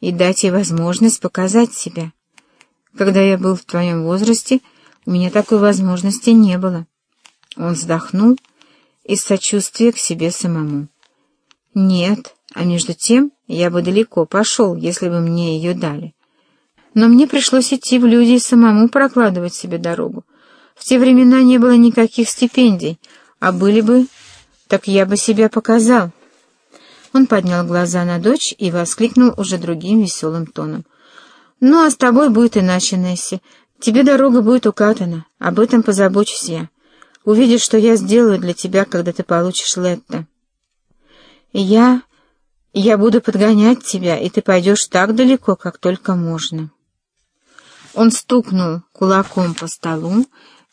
и дать ей возможность показать себя. Когда я был в твоем возрасте, у меня такой возможности не было. Он вздохнул из сочувствия к себе самому. Нет, а между тем я бы далеко пошел, если бы мне ее дали. Но мне пришлось идти в люди и самому прокладывать себе дорогу. В те времена не было никаких стипендий, а были бы, так я бы себя показал. Он поднял глаза на дочь и воскликнул уже другим веселым тоном. «Ну, а с тобой будет иначе, Несси. Тебе дорога будет укатана. Об этом позабочусь я. Увидишь, что я сделаю для тебя, когда ты получишь Летта. Я... я буду подгонять тебя, и ты пойдешь так далеко, как только можно». Он стукнул кулаком по столу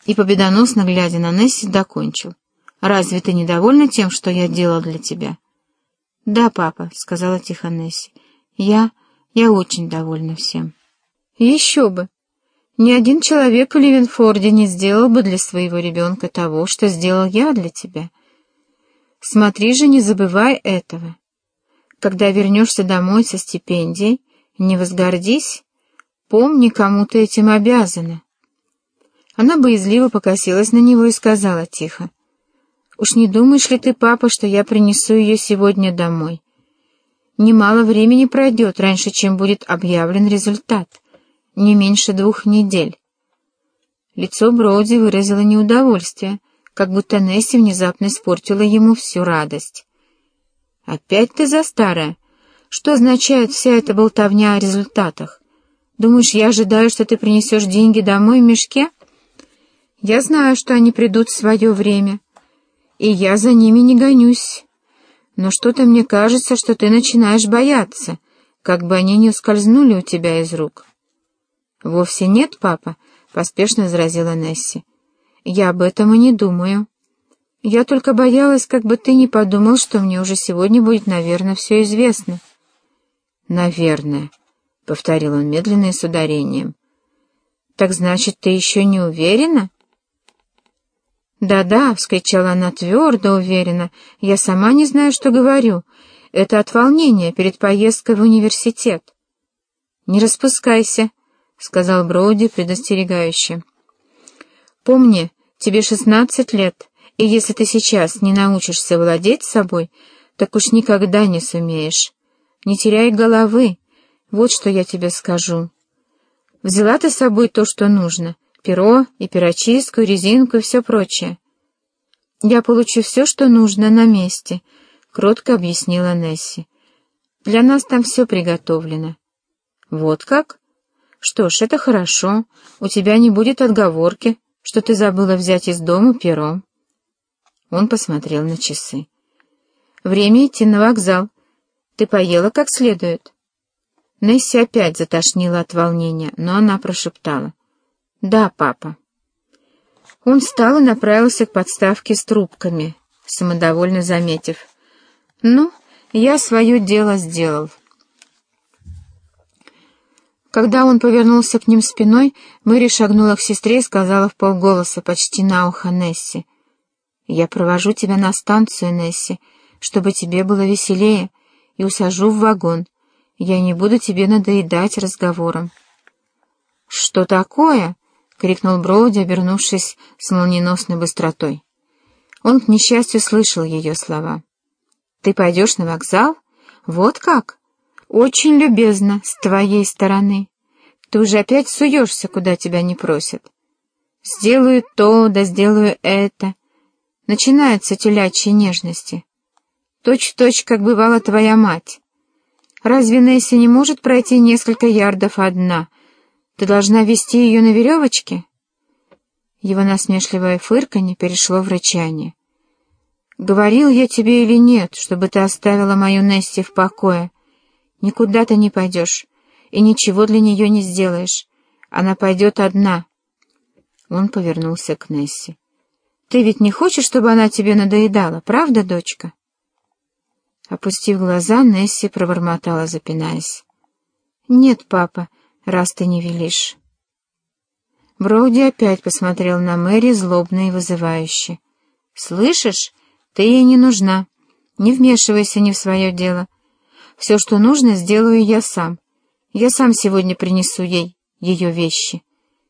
и, победоносно глядя на Несси, докончил. «Разве ты недовольна тем, что я делал для тебя?» «Да, папа», — сказала тихо Несси. «Я... я очень довольна всем». «Еще бы! Ни один человек в Ливенфорде не сделал бы для своего ребенка того, что сделал я для тебя. Смотри же, не забывай этого. Когда вернешься домой со стипендией, не возгордись, помни, кому ты этим обязана». Она боязливо покосилась на него и сказала тихо. Уж не думаешь ли ты, папа, что я принесу ее сегодня домой? Немало времени пройдет, раньше, чем будет объявлен результат. Не меньше двух недель. Лицо Броуди выразило неудовольствие, как будто Несси внезапно испортила ему всю радость. «Опять ты за старое? Что означает вся эта болтовня о результатах? Думаешь, я ожидаю, что ты принесешь деньги домой в мешке? Я знаю, что они придут в свое время» и я за ними не гонюсь. Но что-то мне кажется, что ты начинаешь бояться, как бы они не ускользнули у тебя из рук. — Вовсе нет, папа, — поспешно возразила Несси. — Я об этом и не думаю. Я только боялась, как бы ты не подумал, что мне уже сегодня будет, наверное, все известно. — Наверное, — повторил он медленно и с ударением. — Так значит, ты еще не уверена? — «Да-да», — вскричала она твердо, уверенно, — «я сама не знаю, что говорю. Это от волнения перед поездкой в университет». «Не распускайся», — сказал Броуди предостерегающе. «Помни, тебе шестнадцать лет, и если ты сейчас не научишься владеть собой, так уж никогда не сумеешь. Не теряй головы, вот что я тебе скажу. Взяла ты с собой то, что нужно» перо и перочистку, резинку и все прочее. «Я получу все, что нужно, на месте», — кротко объяснила Несси. «Для нас там все приготовлено». «Вот как? Что ж, это хорошо. У тебя не будет отговорки, что ты забыла взять из дома перо». Он посмотрел на часы. «Время идти на вокзал. Ты поела как следует?» Несси опять затошнила от волнения, но она прошептала. «Да, папа». Он встал и направился к подставке с трубками, самодовольно заметив. «Ну, я свое дело сделал». Когда он повернулся к ним спиной, Мэри шагнула к сестре и сказала в полголоса, почти на ухо Несси. «Я провожу тебя на станцию, Несси, чтобы тебе было веселее, и усажу в вагон. Я не буду тебе надоедать разговором». «Что такое?» — крикнул Броуди, обернувшись с молниеносной быстротой. Он, к несчастью, слышал ее слова. «Ты пойдешь на вокзал? Вот как? Очень любезно с твоей стороны. Ты уже опять суешься, куда тебя не просят. Сделаю то, да сделаю это. Начинаются телячьи нежности. Точь в точь, как бывала твоя мать. Разве Несси не может пройти несколько ярдов одна, ты должна вести ее на веревочке?» Его насмешливое фырканье перешло в рычание. «Говорил я тебе или нет, чтобы ты оставила мою Несси в покое? Никуда ты не пойдешь и ничего для нее не сделаешь. Она пойдет одна». Он повернулся к Несси. «Ты ведь не хочешь, чтобы она тебе надоедала, правда, дочка?» Опустив глаза, Несси пробормотала, запинаясь. «Нет, папа, раз ты не велишь. Броуди опять посмотрел на Мэри злобно и вызывающе. «Слышишь, ты ей не нужна. Не вмешивайся не в свое дело. Все, что нужно, сделаю я сам. Я сам сегодня принесу ей ее вещи.